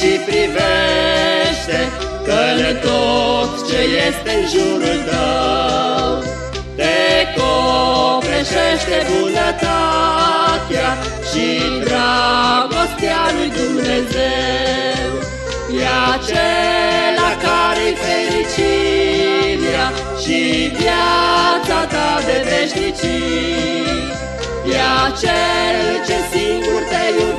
și privește Că în tot ce este în jurul tău Te copreșește bunătatea Și dragostea lui Dumnezeu. E acela care-i fericirea Și viața ta de veșnicii. E acel ce singur te iubește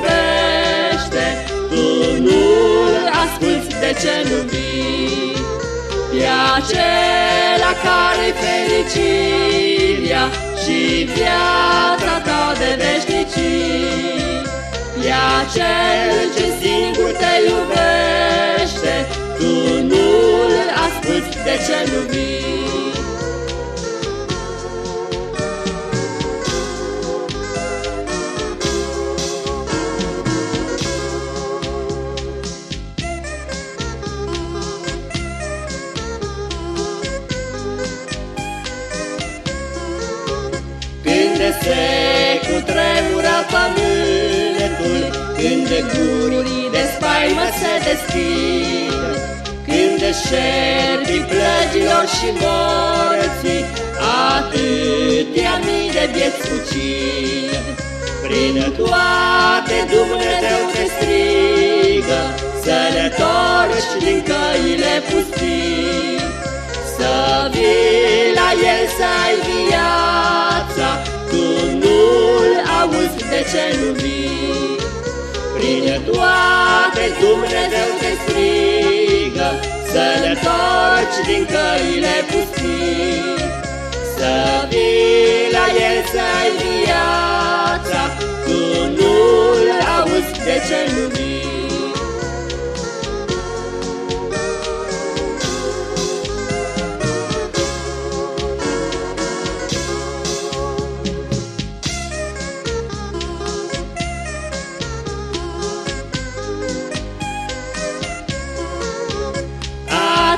de ce nu vii? E acela care-i fericirea Și viața ta de veșnicii E acel ce singur te iubește Tu nu-l asculți, de ce nu vii? Când se cutremură pământul Când gurii de spaimă se deschid Când șerpii plăgilor și morții Atâtea mii de vieți ucid. Prin toate Dumnezeu te strigă Să ne torci din căile pustii Să vii la El să ai ce nu vii? Prin toate Dumnezeu te strigă Să ne torci din căile pustii Să vii la El să ai viața Tu nu-L auzi de ce nu vii?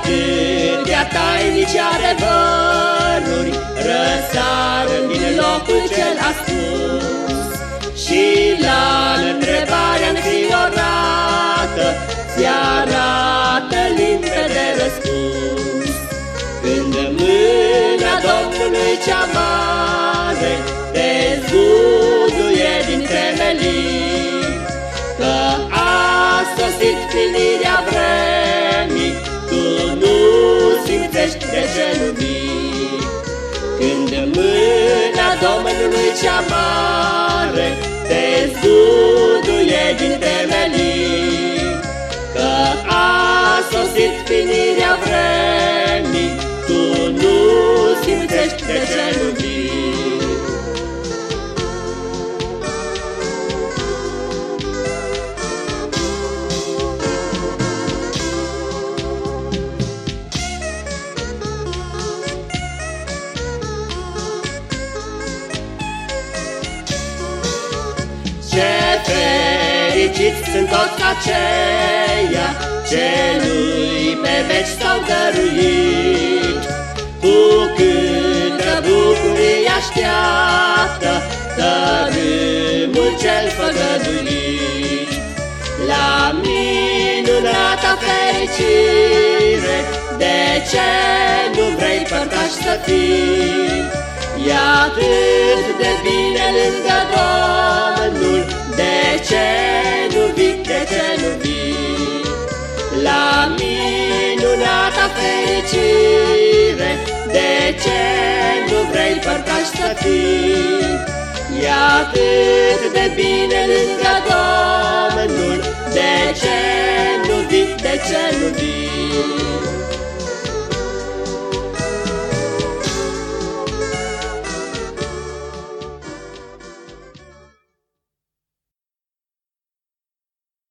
Atâtea tainice adevăruri Răsar din locul cel ascuns. Și la întrebarea înfiorată Ți arată limpede răspuns. Când mâna Domnului cea mare Te zguduie mâna Domnului cea mare Te zguduie din temelii Că a sosit finirea vremii. Tu nu simțești de ce fericiți sunt toți aceia Ce lui pe veci s-au dăruit Cu câtă bucurie așteaptă Tărâmul cel făgăduit La minunata fericire De ce nu vrei părtaș să fii? E atât de bine fericire De ce nu vrei părtaș să fii? E atât de bine